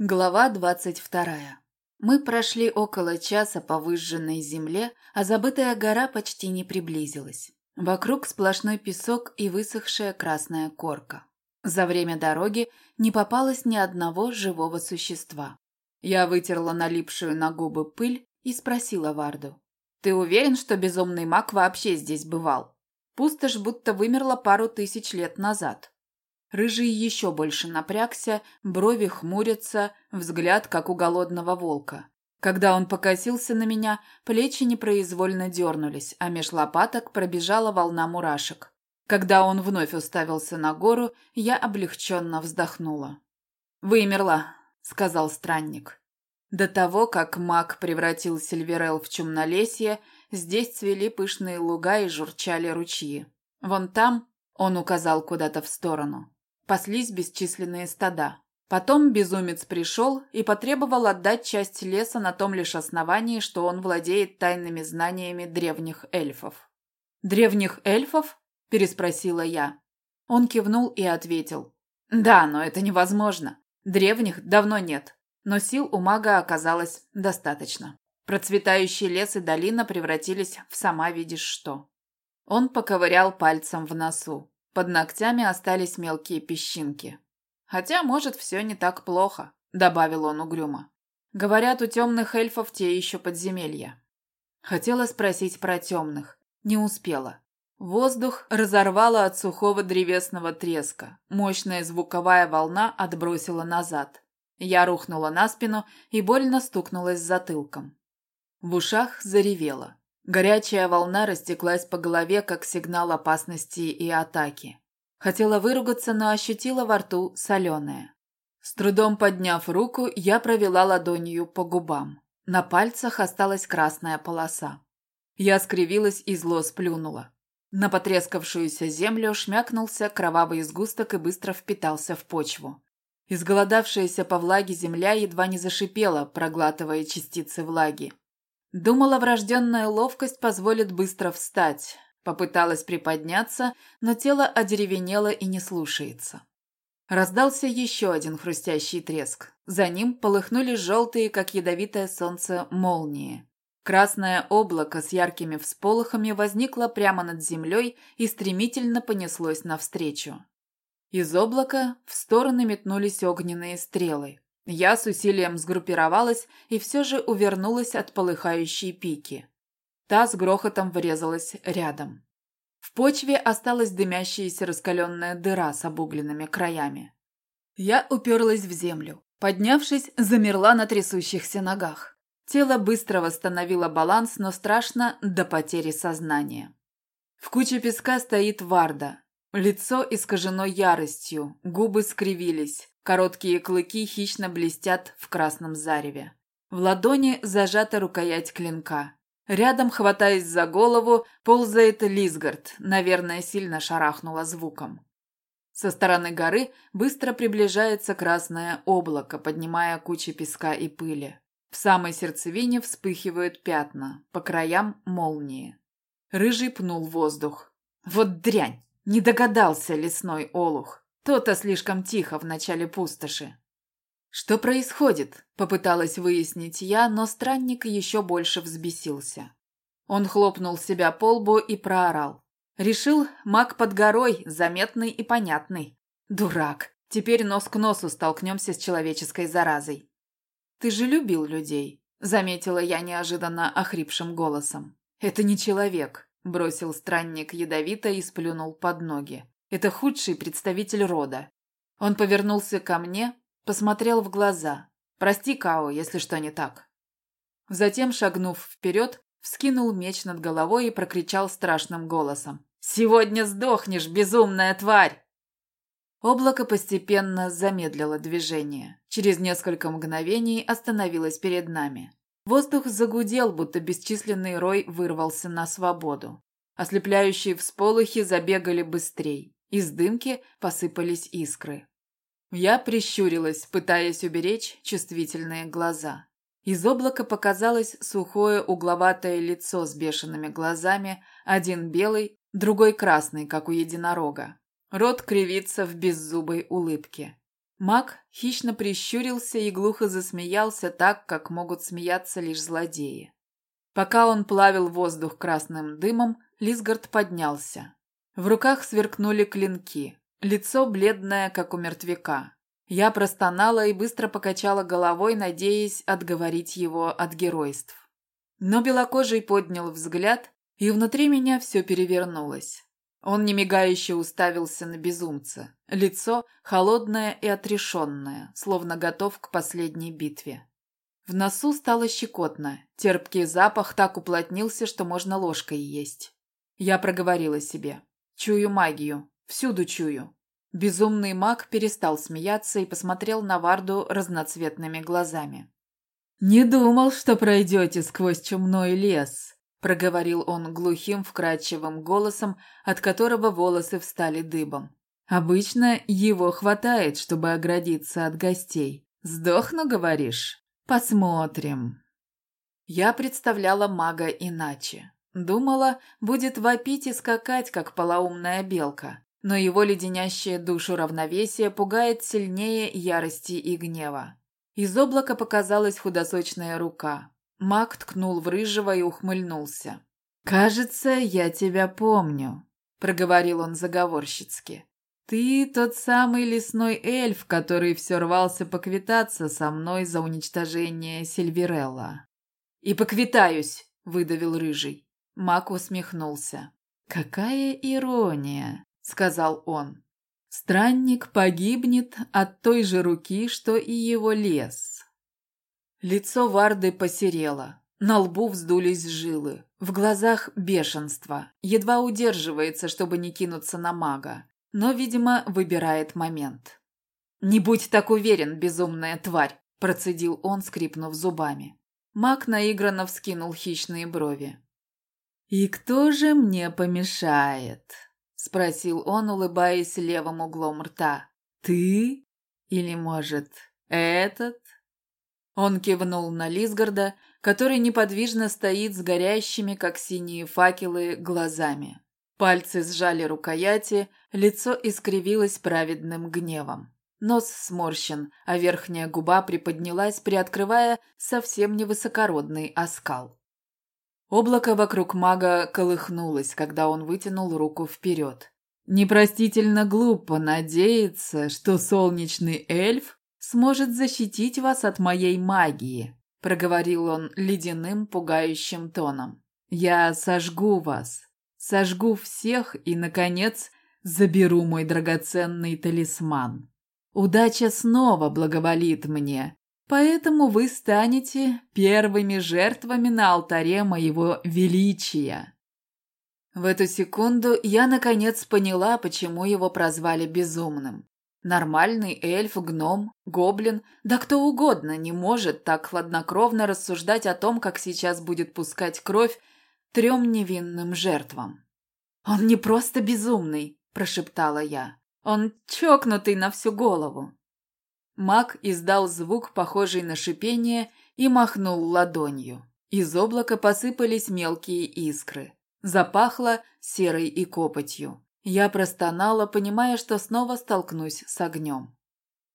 Глава двадцать вторая. Мы прошли около часа по выжженной земле, а забытая гора почти не приблизилась. Вокруг сплошной песок и высохшая красная корка. За время дороги не попалось ни одного живого существа. Я вытерла налипшую на губы пыль и спросила Варду. «Ты уверен, что безумный маг вообще здесь бывал? Пустошь будто вымерла пару тысяч лет назад». Рыжий еще больше напрягся, брови хмурятся, взгляд как у голодного волка. Когда он покосился на меня, плечи непроизвольно дернулись, а меж лопаток пробежала волна мурашек. Когда он вновь уставился на гору, я облегченно вздохнула. «Вымерла», — сказал странник. До того, как маг превратил Сильверел в чумнолесье, здесь цвели пышные луга и журчали ручьи. Вон там, он указал куда-то в сторону, паслись бесчисленные стада. Потом безумец пришел и потребовал отдать часть леса на том лишь основании, что он владеет тайными знаниями древних эльфов. «Древних эльфов?» – переспросила я. Он кивнул и ответил. «Да, но это невозможно. Древних давно нет, но сил у мага оказалось достаточно. Процветающий лес и долина превратились в сама видишь что». Он поковырял пальцем в носу. Под ногтями остались мелкие песчинки. Хотя, может, все не так плохо, добавил он угрюмо. Говорят, у темных эльфов те еще подземелья. Хотела спросить про темных, не успела. Воздух разорвало от сухого древесного треска. Мощная звуковая волна отбросила назад. Я рухнула на спину и больно стукнулась затылком. В ушах заревело. Горячая волна растеклась по голове, как сигнал опасности и атаки. Хотела выругаться, но ощутила во рту соленое. С трудом подняв руку, я провела ладонью по губам. На пальцах осталась красная полоса. Я скривилась и зло сплюнула. На потрескавшуюся землю шмякнулся кровавый сгусток и быстро впитался в почву. Изголодавшаяся по влаге земля едва не зашипела, проглатывая частицы влаги. Думала, врожденная ловкость позволит быстро встать. Попыталась приподняться, но тело одеревенело и не слушается. Раздался еще один хрустящий треск. За ним полыхнули желтые, как ядовитое солнце, молнии. Красное облако с яркими всполохами возникло прямо над землей и стремительно понеслось навстречу. Из облака в стороны метнулись огненные стрелы. Я с усилием сгруппировалась и все же увернулась от полыхающей пики. Та с грохотом врезалась рядом. В почве осталась дымящаяся раскаленная дыра с обугленными краями. Я уперлась в землю. Поднявшись, замерла на трясущихся ногах. Тело быстро восстановило баланс, но страшно до потери сознания. В куче песка стоит Варда. Лицо искажено яростью, губы скривились, Короткие клыки хищно блестят в красном зареве. В ладони зажата рукоять клинка. Рядом, хватаясь за голову, ползает Лисгард, наверное, сильно шарахнула звуком. Со стороны горы быстро приближается красное облако, поднимая кучи песка и пыли. В самой сердцевине вспыхивают пятна, по краям молнии. Рыжий пнул воздух. Вот дрянь! Не догадался лесной олух. То-то слишком тихо в начале пустоши. Что происходит? Попыталась выяснить я, но странник еще больше взбесился. Он хлопнул себя по лбу и проорал. Решил, маг под горой, заметный и понятный. Дурак. Теперь нос к носу столкнемся с человеческой заразой. Ты же любил людей, заметила я неожиданно охрипшим голосом. Это не человек, бросил странник ядовито и сплюнул под ноги. Это худший представитель рода. Он повернулся ко мне, посмотрел в глаза. «Прости, Као, если что не так». Затем, шагнув вперед, вскинул меч над головой и прокричал страшным голосом. «Сегодня сдохнешь, безумная тварь!» Облако постепенно замедлило движение. Через несколько мгновений остановилось перед нами. Воздух загудел, будто бесчисленный рой вырвался на свободу. Ослепляющие всполохи забегали быстрей. Из дымки посыпались искры. Я прищурилась, пытаясь уберечь чувствительные глаза. Из облака показалось сухое угловатое лицо с бешеными глазами, один белый, другой красный, как у единорога. Рот кривится в беззубой улыбке. Маг хищно прищурился и глухо засмеялся так, как могут смеяться лишь злодеи. Пока он плавил воздух красным дымом, Лисгард поднялся. В руках сверкнули клинки, лицо бледное, как у мертвяка. Я простонала и быстро покачала головой, надеясь отговорить его от геройств. Но белокожий поднял взгляд, и внутри меня все перевернулось. Он немигающе уставился на безумца. Лицо холодное и отрешенное, словно готов к последней битве. В носу стало щекотно. Терпкий запах так уплотнился, что можно ложкой есть. Я проговорила себе. Чую магию. Всюду чую. Безумный маг перестал смеяться и посмотрел на Варду разноцветными глазами. «Не думал, что пройдете сквозь чумной лес», – проговорил он глухим, вкрадчивым голосом, от которого волосы встали дыбом. «Обычно его хватает, чтобы оградиться от гостей. Сдохну, говоришь? Посмотрим». Я представляла мага иначе. Думала, будет вопить и скакать, как полоумная белка. Но его леденящее душу равновесие пугает сильнее ярости и гнева. Из облака показалась худосочная рука. Маг ткнул в рыжего и ухмыльнулся. «Кажется, я тебя помню», — проговорил он заговорщицки. «Ты тот самый лесной эльф, который все рвался поквитаться со мной за уничтожение Сильверелла». «И поквитаюсь», — выдавил рыжий. Мак усмехнулся. «Какая ирония», — сказал он. «Странник погибнет от той же руки, что и его лес». Лицо Варды посерело. На лбу вздулись жилы. В глазах бешенство. Едва удерживается, чтобы не кинуться на мага. Но, видимо, выбирает момент. «Не будь так уверен, безумная тварь!» – процедил он, скрипнув зубами. Маг наигранно вскинул хищные брови. «И кто же мне помешает?» – спросил он, улыбаясь левым углом рта. «Ты? Или, может, этот?» Он кивнул на Лисгарда, который неподвижно стоит с горящими, как синие факелы, глазами. Пальцы сжали рукояти, лицо искривилось праведным гневом. Нос сморщен, а верхняя губа приподнялась, приоткрывая совсем невысокородный оскал. Облако вокруг мага колыхнулось, когда он вытянул руку вперед. Непростительно глупо надеяться, что солнечный эльф сможет защитить вас от моей магии», – проговорил он ледяным, пугающим тоном. «Я сожгу вас, сожгу всех и, наконец, заберу мой драгоценный талисман. Удача снова благоволит мне, поэтому вы станете первыми жертвами на алтаре моего величия». В эту секунду я наконец поняла, почему его прозвали безумным. Нормальный эльф, гном, гоблин, да кто угодно не может так хладнокровно рассуждать о том, как сейчас будет пускать кровь трем невинным жертвам. «Он не просто безумный», – прошептала я. «Он чокнутый на всю голову». Маг издал звук, похожий на шипение, и махнул ладонью. Из облака посыпались мелкие искры. Запахло серой и копотью. Я простонала, понимая, что снова столкнусь с огнем.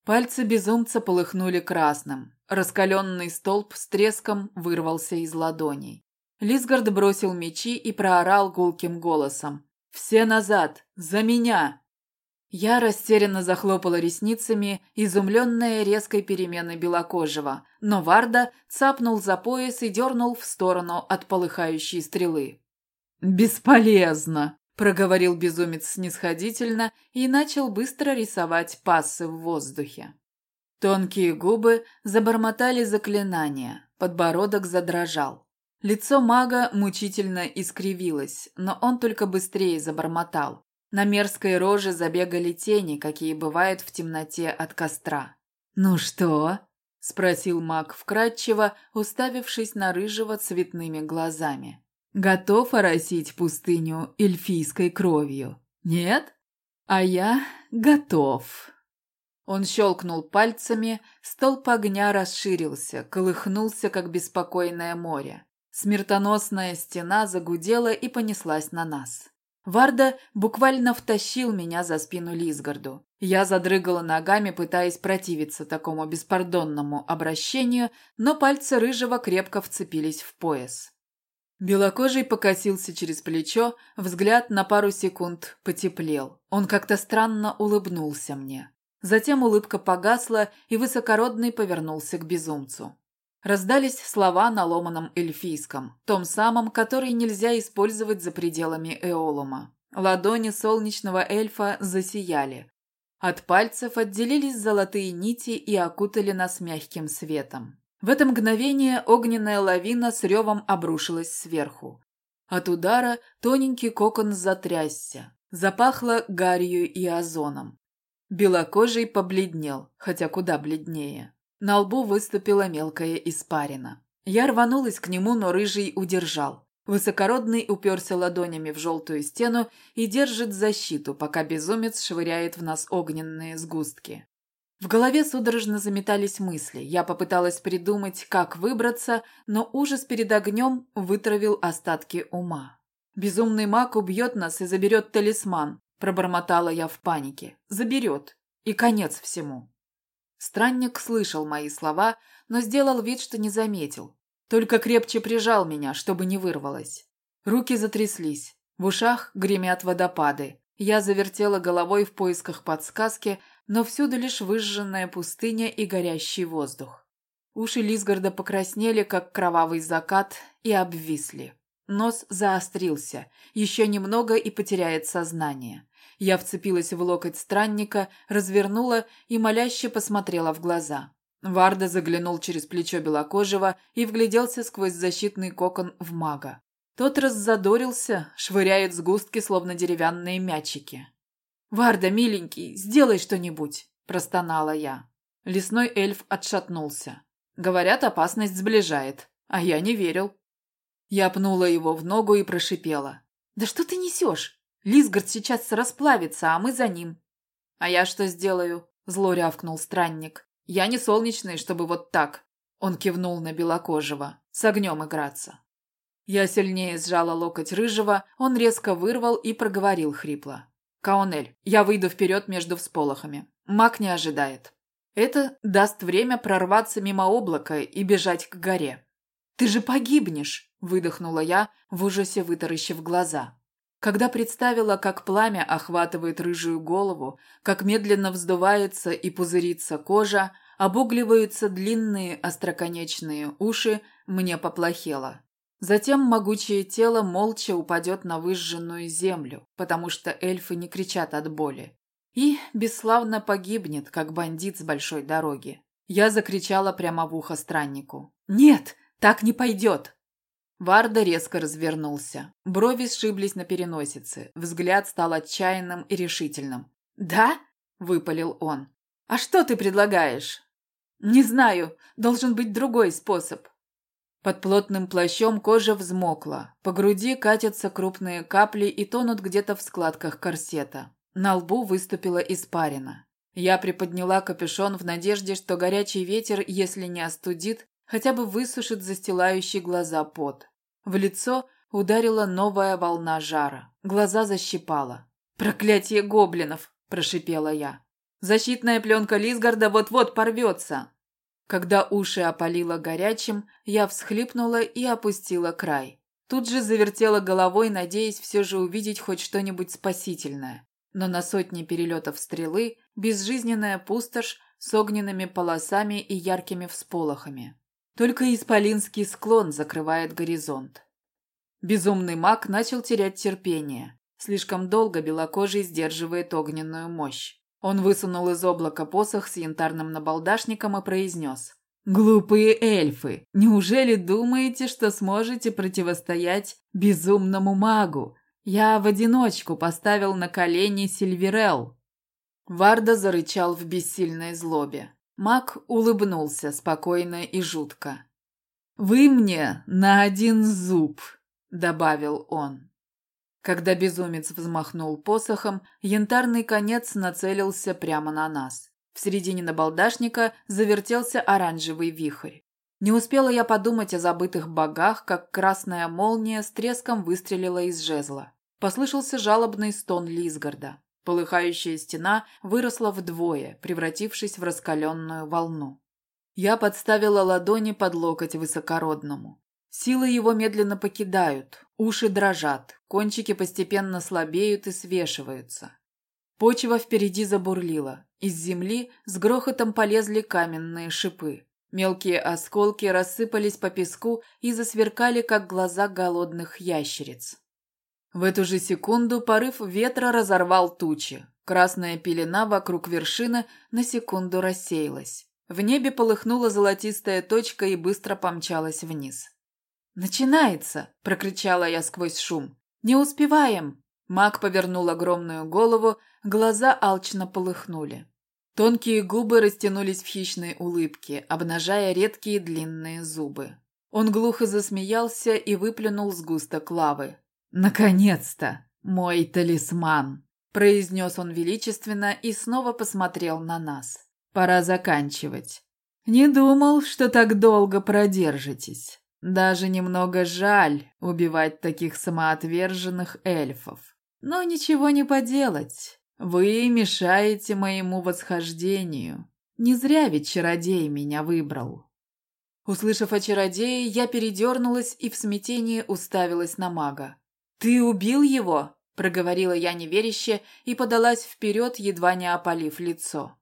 Пальцы безумца полыхнули красным. Раскаленный столб с треском вырвался из ладоней. Лисгард бросил мечи и проорал гулким голосом. «Все назад! За меня!» Я растерянно захлопала ресницами, изумленная резкой переменой белокожего, но Варда цапнул за пояс и дернул в сторону от полыхающей стрелы. «Бесполезно!» проговорил безумец снисходительно и начал быстро рисовать пассы в воздухе. Тонкие губы забормотали заклинания, подбородок задрожал. Лицо мага мучительно искривилось, но он только быстрее забормотал. На мерзкой роже забегали тени, какие бывают в темноте от костра. «Ну что?» – спросил маг вкратчиво, уставившись на рыжего цветными глазами. Готов оросить пустыню эльфийской кровью? Нет? А я готов. Он щелкнул пальцами, столб огня расширился, колыхнулся, как беспокойное море. Смертоносная стена загудела и понеслась на нас. Варда буквально втащил меня за спину Лизгарду. Я задрыгала ногами, пытаясь противиться такому беспардонному обращению, но пальцы рыжего крепко вцепились в пояс. Белокожий покосился через плечо, взгляд на пару секунд потеплел. Он как-то странно улыбнулся мне. Затем улыбка погасла, и высокородный повернулся к безумцу. Раздались слова на ломаном эльфийском, том самом, который нельзя использовать за пределами Эолума. Ладони солнечного эльфа засияли. От пальцев отделились золотые нити и окутали нас мягким светом. В это мгновение огненная лавина с ревом обрушилась сверху. От удара тоненький кокон затрясся. Запахло гарью и озоном. Белокожий побледнел, хотя куда бледнее. На лбу выступила мелкая испарина. Я рванулась к нему, но рыжий удержал. Высокородный уперся ладонями в желтую стену и держит защиту, пока безумец швыряет в нас огненные сгустки. В голове судорожно заметались мысли. Я попыталась придумать, как выбраться, но ужас перед огнем вытравил остатки ума. «Безумный маг убьет нас и заберет талисман», – пробормотала я в панике. «Заберет. И конец всему». Странник слышал мои слова, но сделал вид, что не заметил. Только крепче прижал меня, чтобы не вырвалось. Руки затряслись. В ушах гремят водопады. Я завертела головой в поисках подсказки – но всюду лишь выжженная пустыня и горящий воздух. Уши Лисгарда покраснели, как кровавый закат, и обвисли. Нос заострился, еще немного и потеряет сознание. Я вцепилась в локоть странника, развернула и моляще посмотрела в глаза. Варда заглянул через плечо белокожего и вгляделся сквозь защитный кокон в мага. Тот раззадорился, швыряет сгустки, словно деревянные мячики. «Варда, миленький, сделай что-нибудь!» – простонала я. Лесной эльф отшатнулся. Говорят, опасность сближает, а я не верил. Я пнула его в ногу и прошипела. «Да что ты несешь? Лисгард сейчас расплавится, а мы за ним». «А я что сделаю?» – зло рявкнул странник. «Я не солнечный, чтобы вот так». Он кивнул на белокожего. «С огнем играться». Я сильнее сжала локоть рыжего, он резко вырвал и проговорил хрипло. Каонель, я выйду вперед между всполохами. Маг не ожидает. Это даст время прорваться мимо облака и бежать к горе. «Ты же погибнешь!» – выдохнула я, в ужасе вытаращив глаза. Когда представила, как пламя охватывает рыжую голову, как медленно вздувается и пузырится кожа, обугливаются длинные остроконечные уши, мне поплохело. Затем могучее тело молча упадет на выжженную землю, потому что эльфы не кричат от боли. И бесславно погибнет, как бандит с большой дороги. Я закричала прямо в ухо страннику. «Нет, так не пойдет!» Варда резко развернулся. Брови сшиблись на переносице. Взгляд стал отчаянным и решительным. «Да?» – выпалил он. «А что ты предлагаешь?» «Не знаю. Должен быть другой способ. Под плотным плащом кожа взмокла, по груди катятся крупные капли и тонут где-то в складках корсета. На лбу выступила испарина. Я приподняла капюшон в надежде, что горячий ветер, если не остудит, хотя бы высушит застилающий глаза пот. В лицо ударила новая волна жара. Глаза защипала. «Проклятие гоблинов!» – прошипела я. «Защитная пленка Лисгарда вот-вот порвется!» Когда уши опалило горячим, я всхлипнула и опустила край. Тут же завертела головой, надеясь все же увидеть хоть что-нибудь спасительное. Но на сотни перелетов стрелы безжизненная пустошь с огненными полосами и яркими всполохами. Только исполинский склон закрывает горизонт. Безумный маг начал терять терпение. Слишком долго белокожий сдерживает огненную мощь. Он высунул из облака посох с янтарным набалдашником и произнес. «Глупые эльфы, неужели думаете, что сможете противостоять безумному магу? Я в одиночку поставил на колени Сильверел». Варда зарычал в бессильной злобе. Маг улыбнулся спокойно и жутко. «Вы мне на один зуб», — добавил он. Когда безумец взмахнул посохом, янтарный конец нацелился прямо на нас. В середине набалдашника завертелся оранжевый вихрь. Не успела я подумать о забытых богах, как красная молния с треском выстрелила из жезла. Послышался жалобный стон Лисгарда. Полыхающая стена выросла вдвое, превратившись в раскаленную волну. Я подставила ладони под локоть высокородному. Силы его медленно покидают, уши дрожат, кончики постепенно слабеют и свешиваются. Почва впереди забурлила. Из земли с грохотом полезли каменные шипы. Мелкие осколки рассыпались по песку и засверкали, как глаза голодных ящериц. В эту же секунду порыв ветра разорвал тучи. Красная пелена вокруг вершины на секунду рассеялась. В небе полыхнула золотистая точка и быстро помчалась вниз. «Начинается!» – прокричала я сквозь шум. «Не успеваем!» Маг повернул огромную голову, глаза алчно полыхнули. Тонкие губы растянулись в хищной улыбке, обнажая редкие длинные зубы. Он глухо засмеялся и выплюнул сгусток лавы. «Наконец-то! Мой талисман!» – произнес он величественно и снова посмотрел на нас. «Пора заканчивать. Не думал, что так долго продержитесь. Даже немного жаль убивать таких самоотверженных эльфов. Но ничего не поделать. Вы мешаете моему восхождению. Не зря ведь чародей меня выбрал». Услышав о чародее, я передернулась и в смятении уставилась на мага. «Ты убил его?» – проговорила я неверяще и подалась вперед, едва не опалив лицо.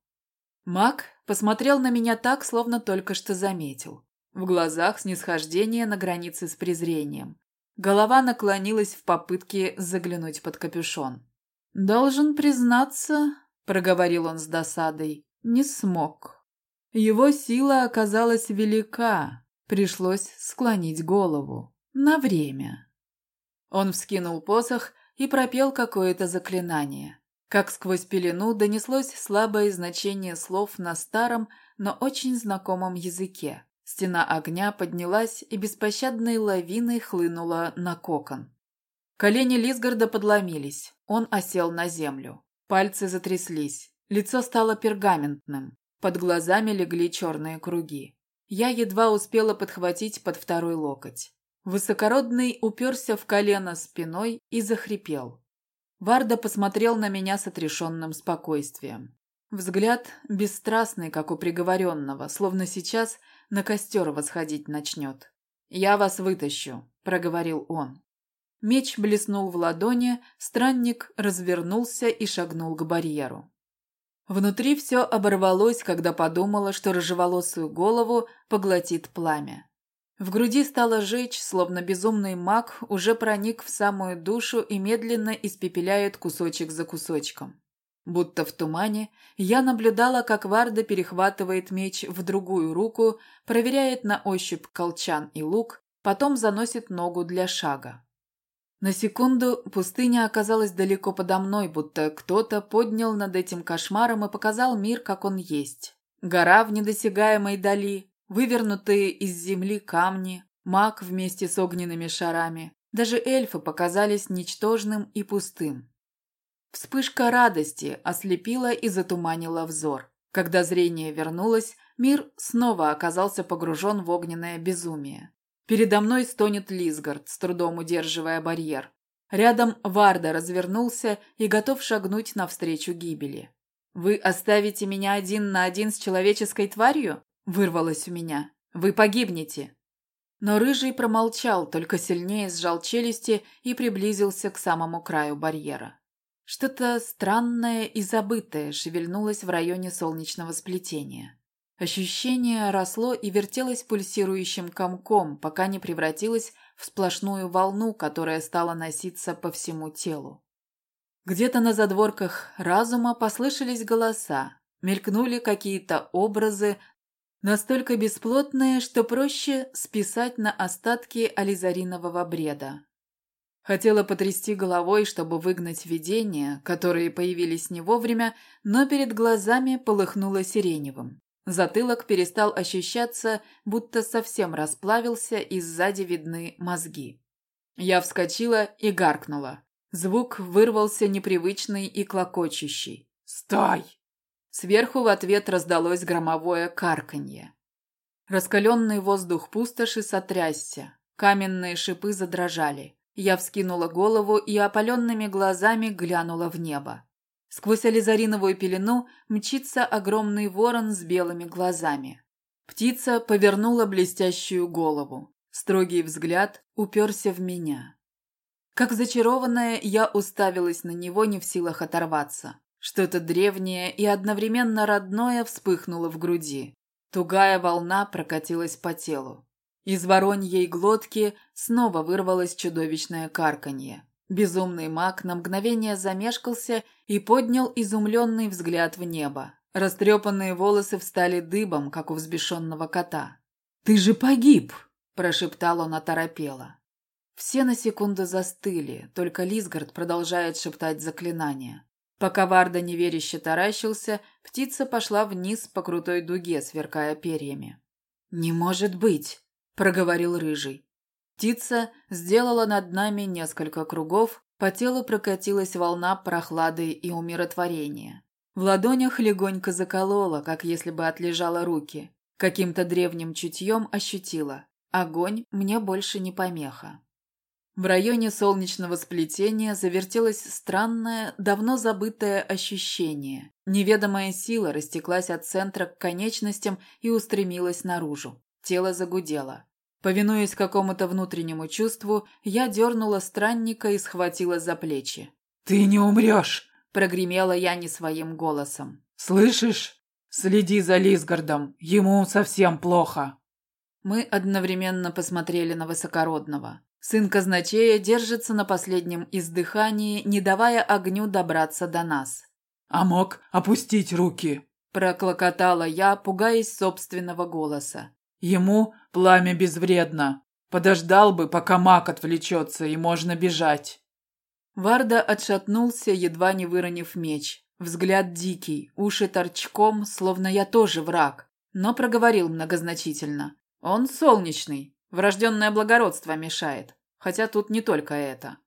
Маг посмотрел на меня так, словно только что заметил. В глазах снисхождение на границе с презрением. Голова наклонилась в попытке заглянуть под капюшон. «Должен признаться», – проговорил он с досадой, – «не смог. Его сила оказалась велика, пришлось склонить голову. На время». Он вскинул посох и пропел какое-то заклинание. Как сквозь пелену донеслось слабое значение слов на старом, но очень знакомом языке. Стена огня поднялась и беспощадной лавиной хлынула на кокон. Колени Лисгарда подломились. Он осел на землю. Пальцы затряслись. Лицо стало пергаментным. Под глазами легли черные круги. Я едва успела подхватить под второй локоть. Высокородный уперся в колено спиной и захрипел. Варда посмотрел на меня с отрешенным спокойствием. Взгляд бесстрастный, как у приговоренного, словно сейчас на костер восходить начнет. «Я вас вытащу», — проговорил он. Меч блеснул в ладони, странник развернулся и шагнул к барьеру. Внутри все оборвалось, когда подумала, что рыжеволосую голову поглотит пламя. В груди стало жечь, словно безумный маг уже проник в самую душу и медленно испепеляет кусочек за кусочком. Будто в тумане, я наблюдала, как Варда перехватывает меч в другую руку, проверяет на ощупь колчан и лук, потом заносит ногу для шага. На секунду пустыня оказалась далеко подо мной, будто кто-то поднял над этим кошмаром и показал мир, как он есть. Гора в недосягаемой дали, Вывернутые из земли камни, маг вместе с огненными шарами, даже эльфы показались ничтожным и пустым. Вспышка радости ослепила и затуманила взор. Когда зрение вернулось, мир снова оказался погружен в огненное безумие. Передо мной стонет Лисгард, с трудом удерживая барьер. Рядом Варда развернулся и готов шагнуть навстречу гибели. «Вы оставите меня один на один с человеческой тварью?» Вырвалось у меня. «Вы погибнете!» Но Рыжий промолчал, только сильнее сжал челюсти и приблизился к самому краю барьера. Что-то странное и забытое шевельнулось в районе солнечного сплетения. Ощущение росло и вертелось пульсирующим комком, пока не превратилось в сплошную волну, которая стала носиться по всему телу. Где-то на задворках разума послышались голоса, мелькнули какие-то образы, Настолько бесплотные, что проще списать на остатки ализаринового бреда. Хотела потрясти головой, чтобы выгнать видения, которые появились не вовремя, но перед глазами полыхнуло сиреневым. Затылок перестал ощущаться, будто совсем расплавился, и сзади видны мозги. Я вскочила и гаркнула. Звук вырвался непривычный и клокочущий. «Стой!» Сверху в ответ раздалось громовое карканье. Раскаленный воздух пустоши сотрясся. Каменные шипы задрожали. Я вскинула голову и опаленными глазами глянула в небо. Сквозь ализариновую пелену мчится огромный ворон с белыми глазами. Птица повернула блестящую голову. Строгий взгляд уперся в меня. Как зачарованная, я уставилась на него, не в силах оторваться. Что-то древнее и одновременно родное вспыхнуло в груди. Тугая волна прокатилась по телу. Из вороньей глотки снова вырвалось чудовищное карканье. Безумный маг на мгновение замешкался и поднял изумленный взгляд в небо. Растрепанные волосы встали дыбом, как у взбешенного кота. «Ты же погиб!» – прошептал он оторопело. Все на секунду застыли, только Лисгард продолжает шептать заклинания. Пока Варда неверяще таращился, птица пошла вниз по крутой дуге, сверкая перьями. «Не может быть!» – проговорил Рыжий. Птица сделала над нами несколько кругов, по телу прокатилась волна прохлады и умиротворения. В ладонях легонько заколола, как если бы отлежала руки. Каким-то древним чутьем ощутила. Огонь мне больше не помеха. В районе солнечного сплетения завертелось странное, давно забытое ощущение. Неведомая сила растеклась от центра к конечностям и устремилась наружу. Тело загудело. Повинуясь какому-то внутреннему чувству, я дернула странника и схватила за плечи. «Ты не умрешь!» – прогремела я не своим голосом. «Слышишь? Следи за Лисгардом, ему совсем плохо!» Мы одновременно посмотрели на Высокородного. Сын казначея держится на последнем издыхании, не давая огню добраться до нас. «А мог опустить руки?» – проклокотала я, пугаясь собственного голоса. Ему пламя безвредно. Подождал бы, пока маг отвлечется, и можно бежать. Варда отшатнулся, едва не выронив меч. Взгляд дикий, уши торчком, словно я тоже враг, но проговорил многозначительно. Он солнечный, врожденное благородство мешает, хотя тут не только это.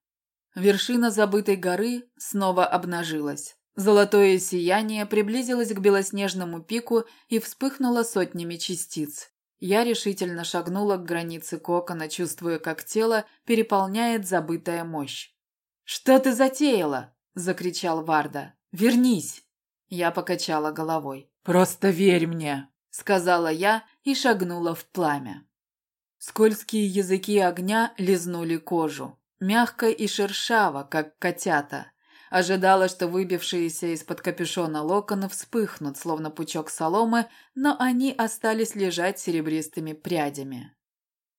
Вершина забытой горы снова обнажилась. Золотое сияние приблизилось к белоснежному пику и вспыхнуло сотнями частиц. Я решительно шагнула к границе кокона, чувствуя, как тело переполняет забытая мощь. «Что ты затеяла?» – закричал Варда. «Вернись!» Я покачала головой. «Просто верь мне!» – сказала я и шагнула в пламя. Скользкие языки огня лизнули кожу. Мягко и шершаво, как котята. Ожидала, что выбившиеся из-под капюшона локоны вспыхнут, словно пучок соломы, но они остались лежать серебристыми прядями.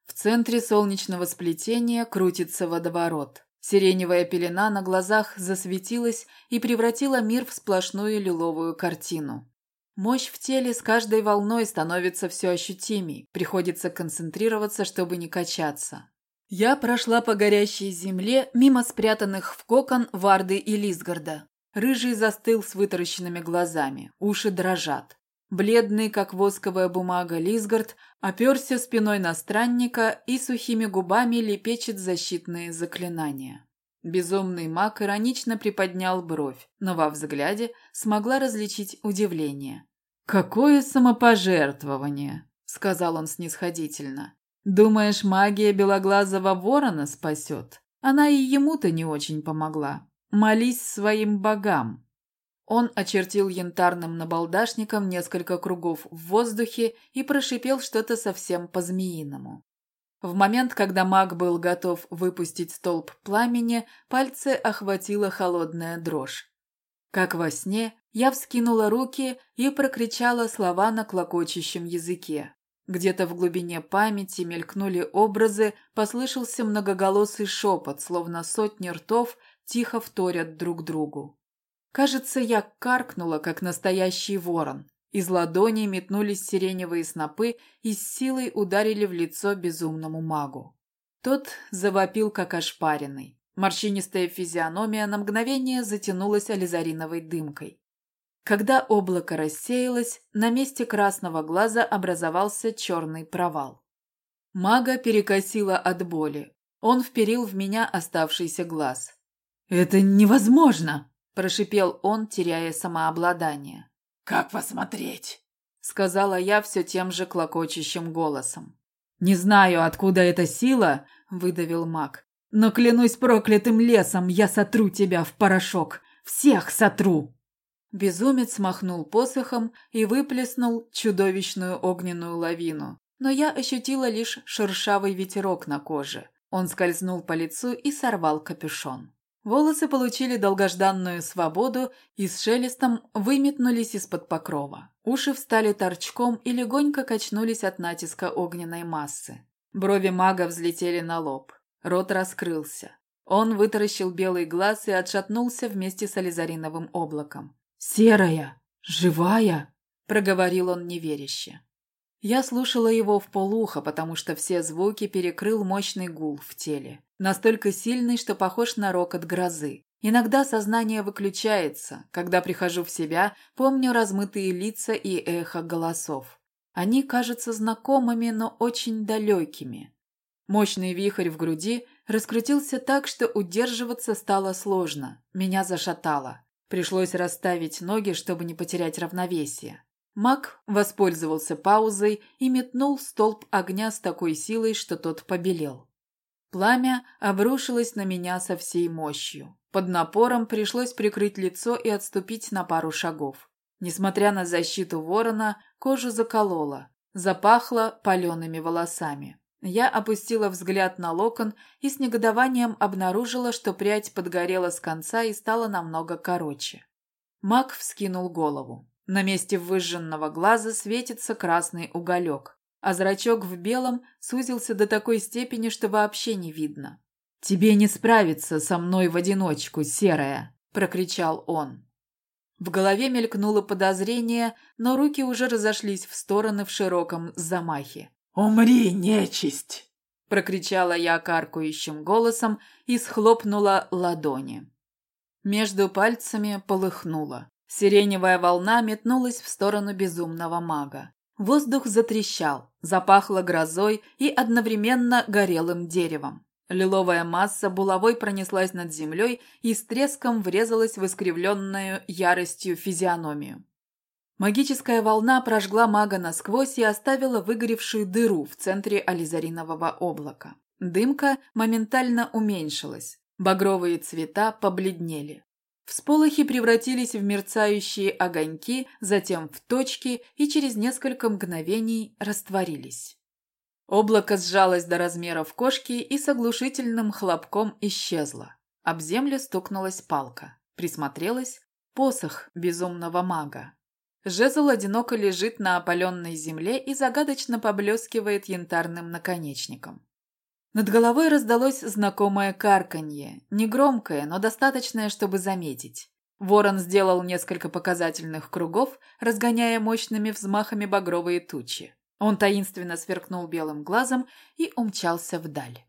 В центре солнечного сплетения крутится водоворот. Сиреневая пелена на глазах засветилась и превратила мир в сплошную лиловую картину. Мощь в теле с каждой волной становится все ощутимей, приходится концентрироваться, чтобы не качаться. Я прошла по горящей земле мимо спрятанных в кокон Варды и Лисгарда. Рыжий застыл с вытаращенными глазами, уши дрожат. Бледный, как восковая бумага, Лисгард оперся спиной на странника и сухими губами лепечет защитные заклинания. Безумный маг иронично приподнял бровь, но во взгляде смогла различить удивление. «Какое самопожертвование!» — сказал он снисходительно. Думаешь, магия белоглазого ворона спасет? Она и ему-то не очень помогла. Молись своим богам. Он очертил янтарным набалдашником несколько кругов в воздухе и прошипел что-то совсем по-змеиному. В момент, когда маг был готов выпустить столб пламени, пальцы охватила холодная дрожь. Как во сне, я вскинула руки и прокричала слова на клокочущем языке. Где-то в глубине памяти мелькнули образы, послышался многоголосый шепот, словно сотни ртов тихо вторят друг другу. Кажется, я каркнула, как настоящий ворон. Из ладони метнулись сиреневые снопы и с силой ударили в лицо безумному магу. Тот завопил, как ошпаренный. Морщинистая физиономия на мгновение затянулась ализариновой дымкой. Когда облако рассеялось, на месте красного глаза образовался черный провал. Мага перекосила от боли. Он вперил в меня оставшийся глаз. «Это невозможно!» – прошипел он, теряя самообладание. «Как посмотреть?» – сказала я все тем же клокочущим голосом. «Не знаю, откуда эта сила», – выдавил маг. «Но клянусь проклятым лесом, я сотру тебя в порошок. Всех сотру!» Безумец махнул посохом и выплеснул чудовищную огненную лавину, но я ощутила лишь шершавый ветерок на коже. Он скользнул по лицу и сорвал капюшон. Волосы получили долгожданную свободу и с шелестом выметнулись из-под покрова. Уши встали торчком и легонько качнулись от натиска огненной массы. Брови мага взлетели на лоб. Рот раскрылся. Он вытаращил белый глаз и отшатнулся вместе с ализариновым облаком. «Серая! Живая!» – проговорил он неверяще. Я слушала его в полухо, потому что все звуки перекрыл мощный гул в теле. Настолько сильный, что похож на рокот грозы. Иногда сознание выключается. Когда прихожу в себя, помню размытые лица и эхо голосов. Они кажутся знакомыми, но очень далекими. Мощный вихрь в груди раскрутился так, что удерживаться стало сложно. Меня зашатало. Пришлось расставить ноги, чтобы не потерять равновесие. Маг воспользовался паузой и метнул столб огня с такой силой, что тот побелел. Пламя обрушилось на меня со всей мощью. Под напором пришлось прикрыть лицо и отступить на пару шагов. Несмотря на защиту ворона, кожу заколола, запахло палеными волосами. Я опустила взгляд на локон и с негодованием обнаружила, что прядь подгорела с конца и стала намного короче. Маг вскинул голову. На месте выжженного глаза светится красный уголек, а зрачок в белом сузился до такой степени, что вообще не видно. «Тебе не справиться со мной в одиночку, серая!» – прокричал он. В голове мелькнуло подозрение, но руки уже разошлись в стороны в широком замахе. «Умри, нечисть!» – прокричала я каркающим голосом и схлопнула ладони. Между пальцами полыхнуло. Сиреневая волна метнулась в сторону безумного мага. Воздух затрещал, запахло грозой и одновременно горелым деревом. Лиловая масса булавой пронеслась над землей и с треском врезалась в искривленную яростью физиономию. Магическая волна прожгла мага насквозь и оставила выгоревшую дыру в центре ализаринового облака. Дымка моментально уменьшилась. Багровые цвета побледнели. Всполохи превратились в мерцающие огоньки, затем в точки и через несколько мгновений растворились. Облако сжалось до размеров кошки и с оглушительным хлопком исчезло. Об землю стукнулась палка. Присмотрелась посох безумного мага. Жезл одиноко лежит на опаленной земле и загадочно поблескивает янтарным наконечником. Над головой раздалось знакомое карканье, негромкое, но достаточное, чтобы заметить. Ворон сделал несколько показательных кругов, разгоняя мощными взмахами багровые тучи. Он таинственно сверкнул белым глазом и умчался вдаль.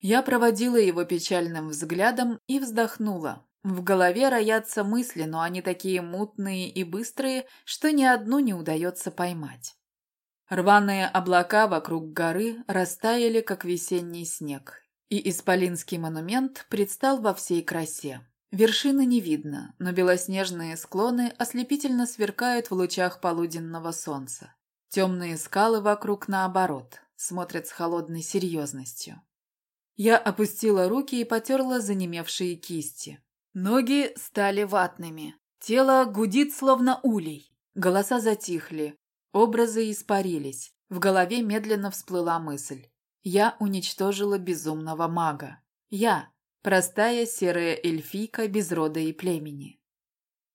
Я проводила его печальным взглядом и вздохнула. В голове роятся мысли, но они такие мутные и быстрые, что ни одну не удается поймать. Рваные облака вокруг горы растаяли, как весенний снег, и Исполинский монумент предстал во всей красе. Вершины не видно, но белоснежные склоны ослепительно сверкают в лучах полуденного солнца. Темные скалы вокруг, наоборот, смотрят с холодной серьезностью. Я опустила руки и потерла занемевшие кисти. Ноги стали ватными. Тело гудит, словно улей. Голоса затихли, Образы испарились. В голове медленно всплыла мысль. Я уничтожила безумного мага. Я – простая серая эльфийка без рода и племени.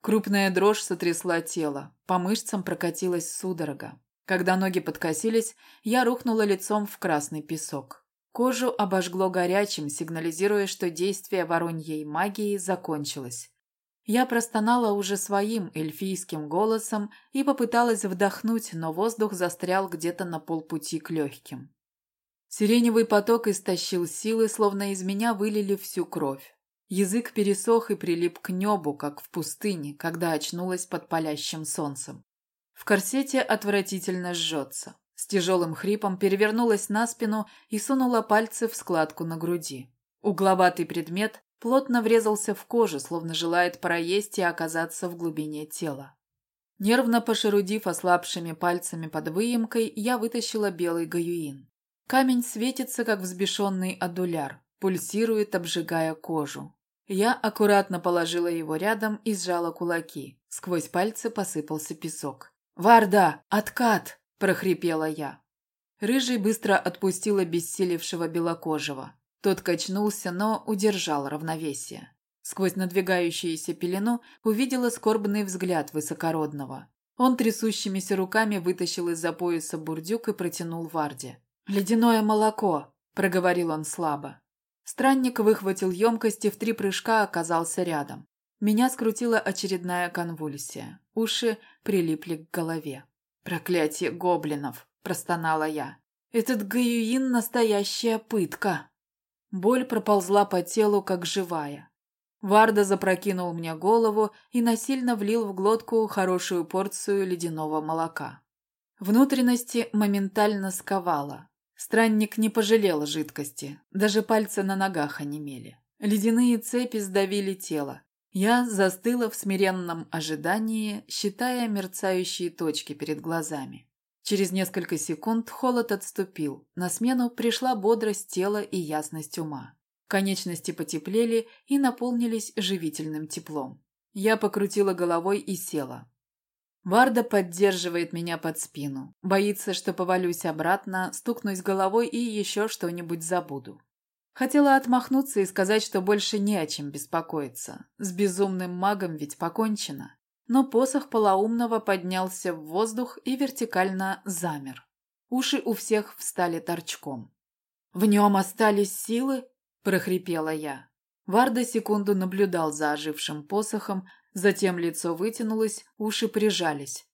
Крупная дрожь сотрясла тело, по мышцам прокатилась судорога. Когда ноги подкосились, я рухнула лицом в красный песок. Кожу обожгло горячим, сигнализируя, что действие вороньей магии закончилось. Я простонала уже своим эльфийским голосом и попыталась вдохнуть, но воздух застрял где-то на полпути к легким. Сиреневый поток истощил силы, словно из меня вылили всю кровь. Язык пересох и прилип к небу, как в пустыне, когда очнулась под палящим солнцем. В корсете отвратительно жжется. С тяжелым хрипом перевернулась на спину и сунула пальцы в складку на груди. Угловатый предмет плотно врезался в кожу, словно желает проесть и оказаться в глубине тела. Нервно пошерудив ослабшими пальцами под выемкой, я вытащила белый гаюин. Камень светится, как взбешенный адуляр, пульсирует, обжигая кожу. Я аккуратно положила его рядом и сжала кулаки. Сквозь пальцы посыпался песок. «Варда, откат!» – прохрипела я. Рыжий быстро отпустил обессилевшего белокожего. Тот качнулся, но удержал равновесие. Сквозь надвигающуюся пелену увидела скорбный взгляд высокородного. Он трясущимися руками вытащил из-за пояса бурдюк и протянул Варде. «Ледяное молоко!» – проговорил он слабо. Странник выхватил емкость и в три прыжка оказался рядом. Меня скрутила очередная конвульсия. Уши прилипли к голове. «Проклятие гоблинов!» – простонала я. «Этот гаюин – настоящая пытка!» Боль проползла по телу, как живая. Варда запрокинул мне голову и насильно влил в глотку хорошую порцию ледяного молока. Внутренности моментально сковало. Странник не пожалел жидкости, даже пальцы на ногах онемели. Ледяные цепи сдавили тело. Я застыла в смиренном ожидании, считая мерцающие точки перед глазами. Через несколько секунд холод отступил, на смену пришла бодрость тела и ясность ума. Конечности потеплели и наполнились живительным теплом. Я покрутила головой и села. Варда поддерживает меня под спину. Боится, что повалюсь обратно, стукнусь головой и еще что-нибудь забуду. Хотела отмахнуться и сказать, что больше не о чем беспокоиться. С безумным магом ведь покончено. Но посох полоумного поднялся в воздух и вертикально замер. Уши у всех встали торчком. «В нем остались силы?» – прохрипела я. Варда секунду наблюдал за ожившим посохом, затем лицо вытянулось, уши прижались.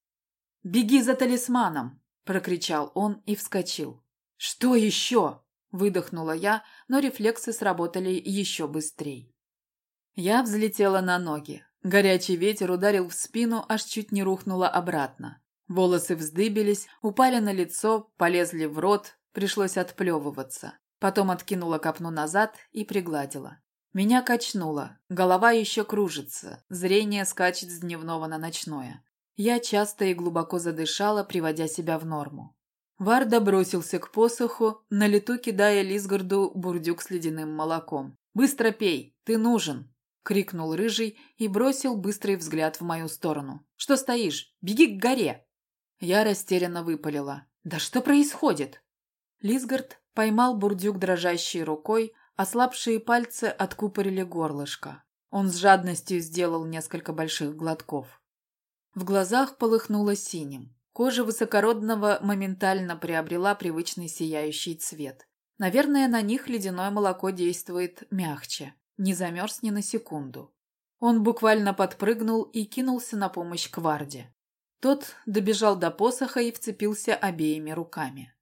«Беги за талисманом!» – прокричал он и вскочил. «Что еще?» – выдохнула я, но рефлексы сработали еще быстрее. Я взлетела на ноги. Горячий ветер ударил в спину, аж чуть не рухнула обратно. Волосы вздыбились, упали на лицо, полезли в рот, пришлось отплевываться. Потом откинула копну назад и пригладила. Меня качнуло, голова еще кружится, зрение скачет с дневного на ночное. Я часто и глубоко задышала, приводя себя в норму. Варда бросился к посоху, на лету кидая Лисгарду бурдюк с ледяным молоком. «Быстро пей! Ты нужен!» — крикнул Рыжий и бросил быстрый взгляд в мою сторону. «Что стоишь? Беги к горе!» Я растерянно выпалила. «Да что происходит?» Лисгард Поймал бурдюк дрожащей рукой, ослабшие пальцы откупорили горлышко. Он с жадностью сделал несколько больших глотков. В глазах полыхнуло синим. Кожа высокородного моментально приобрела привычный сияющий цвет. Наверное, на них ледяное молоко действует мягче. Не замерз ни на секунду. Он буквально подпрыгнул и кинулся на помощь Кварде. Тот добежал до посоха и вцепился обеими руками.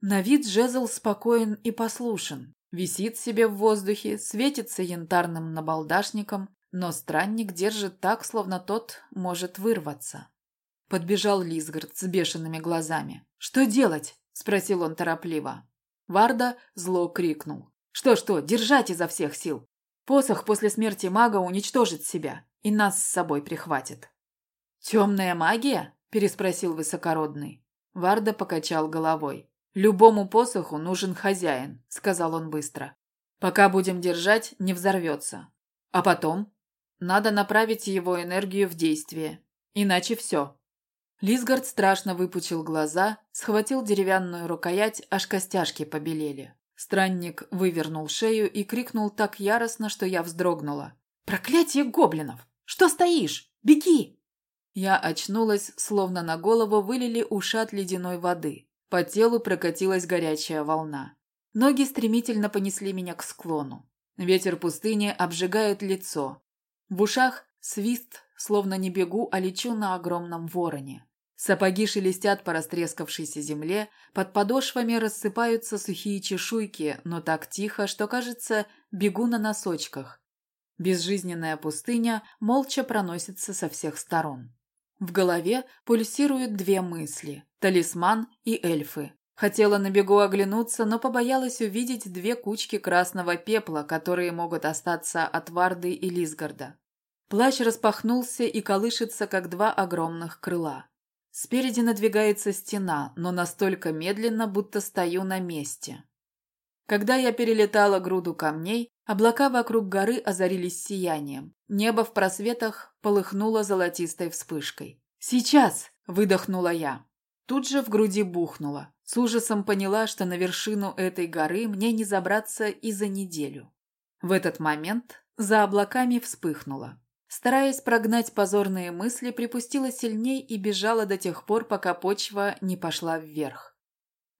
На вид жезл спокоен и послушен. Висит себе в воздухе, светится янтарным набалдашником, но странник держит так, словно тот может вырваться. Подбежал Лисгард с бешеными глазами. «Что делать?» – спросил он торопливо. Варда зло крикнул. «Что-что, держать изо всех сил! Посох после смерти мага уничтожит себя и нас с собой прихватит». «Темная магия?» – переспросил высокородный. Варда покачал головой. «Любому посоху нужен хозяин», — сказал он быстро. «Пока будем держать, не взорвется. А потом надо направить его энергию в действие. Иначе все». Лисгард страшно выпучил глаза, схватил деревянную рукоять, аж костяшки побелели. Странник вывернул шею и крикнул так яростно, что я вздрогнула. «Проклятие гоблинов! Что стоишь? Беги!» Я очнулась, словно на голову вылили ушат ледяной воды. По телу прокатилась горячая волна. Ноги стремительно понесли меня к склону. Ветер пустыни обжигает лицо. В ушах свист, словно не бегу, а лечу на огромном вороне. Сапоги шелестят по растрескавшейся земле, под подошвами рассыпаются сухие чешуйки, но так тихо, что, кажется, бегу на носочках. Безжизненная пустыня молча проносится со всех сторон. В голове пульсируют две мысли – талисман и эльфы. Хотела на бегу оглянуться, но побоялась увидеть две кучки красного пепла, которые могут остаться от Варды и Лисгарда. Плащ распахнулся и колышется, как два огромных крыла. Спереди надвигается стена, но настолько медленно, будто стою на месте. Когда я перелетала груду камней, Облака вокруг горы озарились сиянием. Небо в просветах полыхнуло золотистой вспышкой. «Сейчас!» – выдохнула я. Тут же в груди бухнуло. С ужасом поняла, что на вершину этой горы мне не забраться и за неделю. В этот момент за облаками вспыхнуло. Стараясь прогнать позорные мысли, припустила сильней и бежала до тех пор, пока почва не пошла вверх.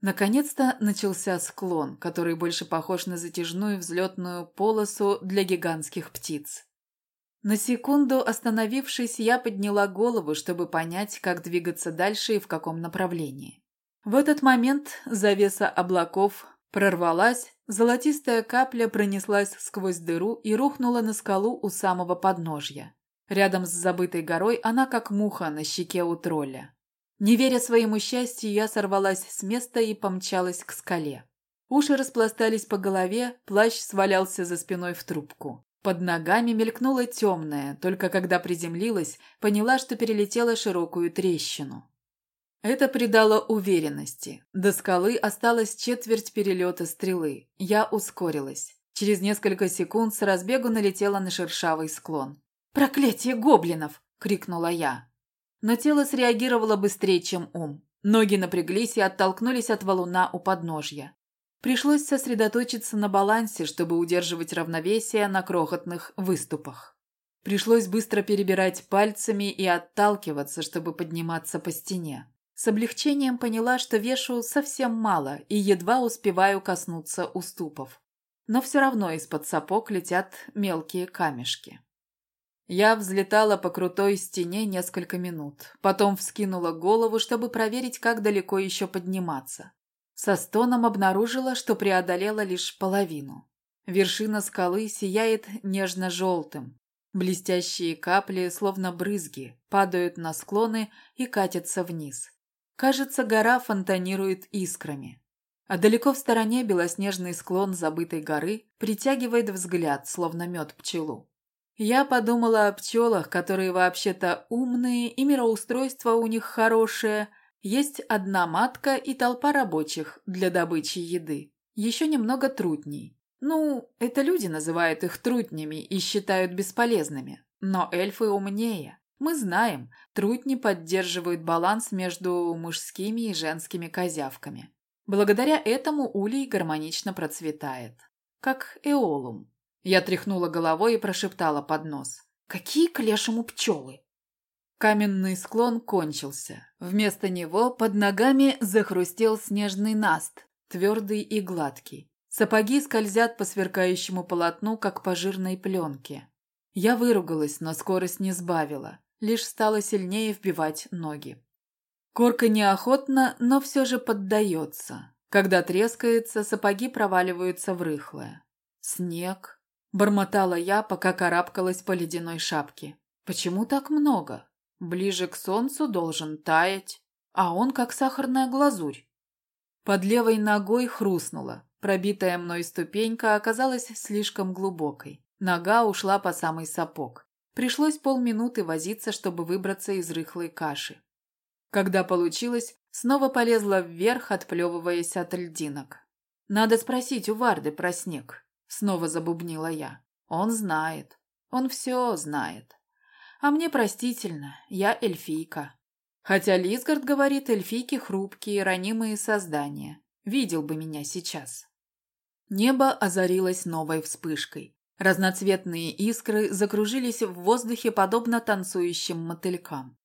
Наконец-то начался склон, который больше похож на затяжную взлетную полосу для гигантских птиц. На секунду остановившись, я подняла голову, чтобы понять, как двигаться дальше и в каком направлении. В этот момент завеса облаков прорвалась, золотистая капля пронеслась сквозь дыру и рухнула на скалу у самого подножья. Рядом с забытой горой она как муха на щеке у тролля. Не веря своему счастью, я сорвалась с места и помчалась к скале. Уши распластались по голове, плащ свалялся за спиной в трубку. Под ногами мелькнуло темное, только когда приземлилась, поняла, что перелетела широкую трещину. Это придало уверенности. До скалы осталось четверть перелета стрелы. Я ускорилась. Через несколько секунд с разбегу налетела на шершавый склон. «Проклятие гоблинов!» – крикнула я но тело среагировало быстрее, чем ум. Ноги напряглись и оттолкнулись от валуна у подножья. Пришлось сосредоточиться на балансе, чтобы удерживать равновесие на крохотных выступах. Пришлось быстро перебирать пальцами и отталкиваться, чтобы подниматься по стене. С облегчением поняла, что вешу совсем мало и едва успеваю коснуться уступов. Но все равно из-под сапог летят мелкие камешки. Я взлетала по крутой стене несколько минут, потом вскинула голову, чтобы проверить, как далеко еще подниматься. Со стоном обнаружила, что преодолела лишь половину. Вершина скалы сияет нежно-желтым. Блестящие капли, словно брызги, падают на склоны и катятся вниз. Кажется, гора фонтанирует искрами. А далеко в стороне белоснежный склон забытой горы притягивает взгляд, словно мед пчелу. Я подумала о пчелах, которые вообще-то умные, и мироустройство у них хорошее. Есть одна матка и толпа рабочих для добычи еды. Еще немного трутней. Ну, это люди называют их трутнями и считают бесполезными. Но эльфы умнее. Мы знаем, трутни поддерживают баланс между мужскими и женскими козявками. Благодаря этому улей гармонично процветает. Как эолум. Я тряхнула головой и прошептала под нос. «Какие к лешему пчелы!» Каменный склон кончился. Вместо него под ногами захрустел снежный наст, твердый и гладкий. Сапоги скользят по сверкающему полотну, как по жирной пленке. Я выругалась, но скорость не сбавила, лишь стала сильнее вбивать ноги. Корка неохотно, но все же поддается. Когда трескается, сапоги проваливаются в рыхлое. Снег, Бормотала я, пока карабкалась по ледяной шапке. Почему так много? Ближе к солнцу должен таять, а он как сахарная глазурь. Под левой ногой хрустнула. Пробитая мной ступенька оказалась слишком глубокой. Нога ушла по самый сапог. Пришлось полминуты возиться, чтобы выбраться из рыхлой каши. Когда получилось, снова полезла вверх, отплевываясь от льдинок. Надо спросить у Варды про снег. Снова забубнила я. Он знает. Он все знает. А мне простительно, я эльфийка. Хотя Лисгард говорит, эльфийки хрупкие, ранимые создания. Видел бы меня сейчас. Небо озарилось новой вспышкой. Разноцветные искры закружились в воздухе, подобно танцующим мотылькам.